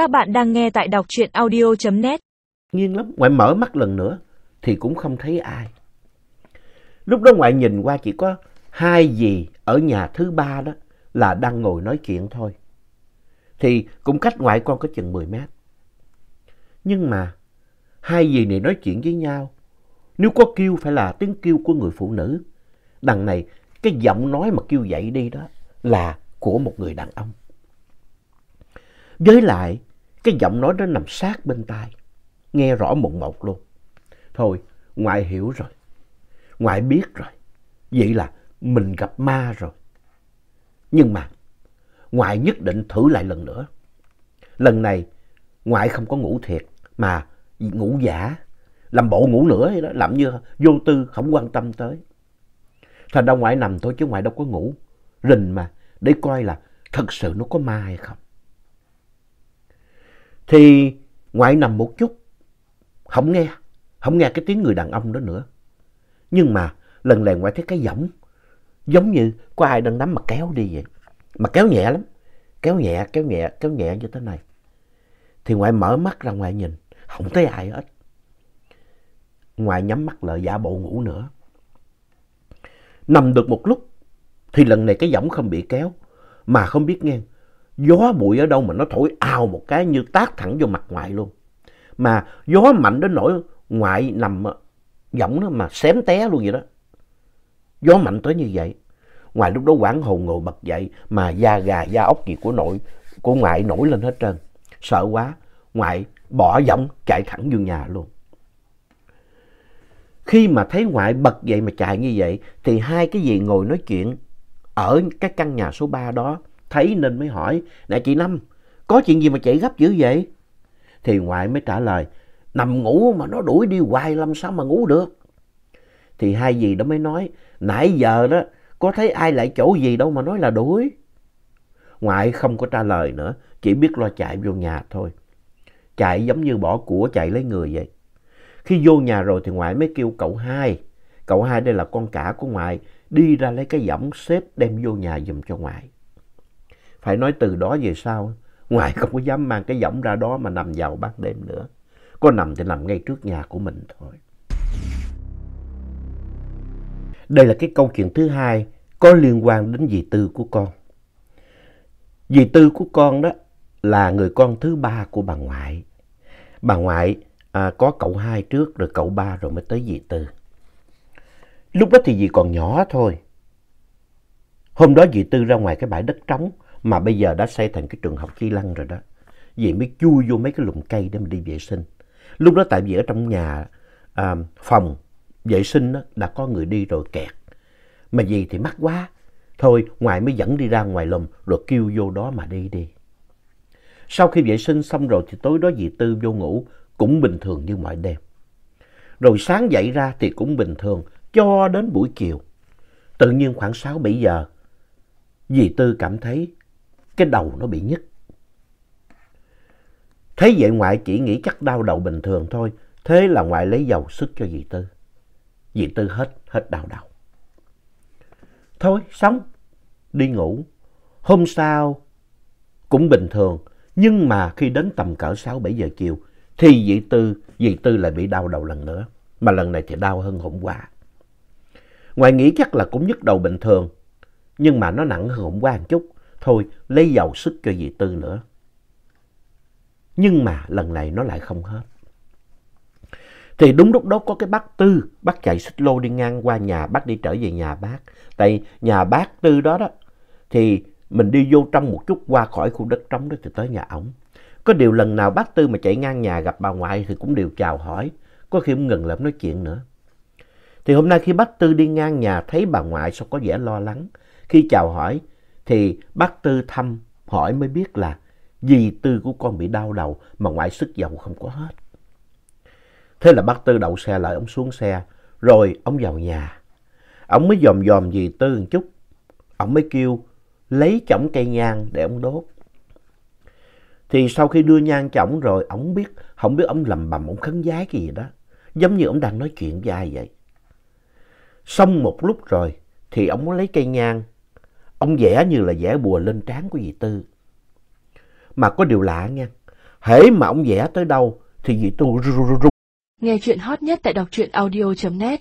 Các bạn đang nghe tại đọc truyện audio.net. Nghiêng lắm, ngoại mở mắt lần nữa thì cũng không thấy ai. Lúc đó ngoại nhìn qua chỉ có hai dì ở nhà thứ ba đó là đang ngồi nói chuyện thôi. Thì cũng cách ngoại con có chừng 10 mét. Nhưng mà hai dì này nói chuyện với nhau. Nếu có kêu phải là tiếng kêu của người phụ nữ. Đằng này cái giọng nói mà kêu dậy đi đó là của một người đàn ông. Với lại cái giọng nói đó nằm sát bên tai. Nghe rõ mộng một luôn. Thôi ngoại hiểu rồi. Ngoại biết rồi. Vậy là mình gặp ma rồi. Nhưng mà ngoại nhất định thử lại lần nữa. Lần này ngoại không có ngủ thiệt mà ngủ giả. Làm bộ ngủ nữa hay đó, làm như vô tư không quan tâm tới. Thành ra ngoại nằm thôi chứ ngoại đâu có ngủ. Rình mà để coi là thật sự nó có ma hay không. Thì ngoại nằm một chút, không nghe, không nghe cái tiếng người đàn ông đó nữa. Nhưng mà lần này ngoại thấy cái giọng giống như có ai đang nắm mà kéo đi vậy. Mà kéo nhẹ lắm, kéo nhẹ, kéo nhẹ, kéo nhẹ như thế này. Thì ngoại mở mắt ra ngoại nhìn, không thấy ai hết. Ngoại nhắm mắt lại giả bộ ngủ nữa. Nằm được một lúc thì lần này cái giọng không bị kéo mà không biết nghe gió bụi ở đâu mà nó thổi ào một cái như tát thẳng vô mặt ngoại luôn. Mà gió mạnh đến nỗi ngoại nằm ờ, giọng nó mà xém té luôn vậy đó. Gió mạnh tới như vậy. Ngoài lúc đó quảng hồn ngồi bật dậy mà da gà da ốc gì của nội của ngoại nổi lên hết trơn. Sợ quá, ngoại bỏ giọng chạy thẳng vô nhà luôn. Khi mà thấy ngoại bật dậy mà chạy như vậy thì hai cái gì ngồi nói chuyện ở cái căn nhà số 3 đó thấy nên mới hỏi, nè chị Năm, có chuyện gì mà chạy gấp dữ vậy? Thì ngoại mới trả lời, nằm ngủ mà nó đuổi đi hoài làm sao mà ngủ được? Thì hai dì đó mới nói, nãy giờ đó, có thấy ai lại chỗ gì đâu mà nói là đuổi. Ngoại không có trả lời nữa, chỉ biết lo chạy vô nhà thôi. Chạy giống như bỏ của chạy lấy người vậy. Khi vô nhà rồi thì ngoại mới kêu cậu hai. Cậu hai đây là con cả của ngoại, đi ra lấy cái võng xếp đem vô nhà giùm cho ngoại. Phải nói từ đó về sau, ngoài không có dám mang cái giỏng ra đó mà nằm vào ban đêm nữa. Có nằm thì nằm ngay trước nhà của mình thôi. Đây là cái câu chuyện thứ hai có liên quan đến dì Tư của con. Dì Tư của con đó là người con thứ ba của bà ngoại. Bà ngoại à, có cậu hai trước rồi cậu ba rồi mới tới dì Tư. Lúc đó thì dì còn nhỏ thôi. Hôm đó dì Tư ra ngoài cái bãi đất trống mà bây giờ đã xây thành cái trường học chi lăng rồi đó. vì mới chui vô mấy cái lùm cây để mà đi vệ sinh. Lúc đó tại vì ở trong nhà à, phòng vệ sinh đó, đã có người đi rồi kẹt. Mà gì thì mắc quá. Thôi ngoài mới dẫn đi ra ngoài lùm rồi kêu vô đó mà đi đi. Sau khi vệ sinh xong rồi thì tối đó dì Tư vô ngủ cũng bình thường như mọi đêm. Rồi sáng dậy ra thì cũng bình thường cho đến buổi chiều. Tự nhiên khoảng 6-7 giờ, dì Tư cảm thấy cái đầu nó bị nhức. Thấy vậy ngoại chỉ nghĩ chắc đau đầu bình thường thôi. Thế là ngoại lấy dầu sức cho dì Tư. Dì Tư hết, hết đau đầu. Thôi, xong. Đi ngủ. Hôm sau cũng bình thường. Nhưng mà khi đến tầm cỡ 6-7 giờ chiều thì dì Tư, dì Tư lại bị đau đầu lần nữa. Mà lần này thì đau hơn hôm qua. Ngoại nghĩ chắc là cũng nhức đầu bình thường. Nhưng mà nó nặng hơn hôm qua một chút. Thôi lấy dầu sức cho dì Tư nữa. Nhưng mà lần này nó lại không hết. Thì đúng lúc đó có cái bác Tư, bác chạy xích lô đi ngang qua nhà, bác đi trở về nhà bác. Tại nhà bác Tư đó đó, thì mình đi vô trong một chút qua khỏi khu đất trống đó thì tới nhà ổng. Có điều lần nào bác Tư mà chạy ngang nhà gặp bà ngoại thì cũng đều chào hỏi, có khi cũng ngừng lại nói chuyện nữa. Thì hôm nay khi bác Tư đi ngang nhà thấy bà ngoại sao có vẻ lo lắng. Khi chào hỏi thì bác Tư thăm hỏi mới biết là dì Tư của con bị đau đầu mà ngoại sức dầu không có hết. Thế là bác Tư đậu xe lại, ông xuống xe, rồi ông vào nhà. Ông mới dòm dòm dì Tư một chút, ông mới kêu lấy chổng cây nhang để ông đốt. Thì sau khi đưa nhang cho ổng rồi, ổng biết, không biết ông lầm bầm, ông khấn giái cái gì đó. Giống như ông đang nói chuyện với ai vậy. Xong một lúc rồi, thì ông lấy cây nhang. Ông vẽ như là vẽ bùa lên trán của dì Tư. Mà có điều lạ nha, Hễ mà ông vẽ tới đâu thì dì Tư rung. Nghe chuyện hot nhất tại đọc truyện audio.net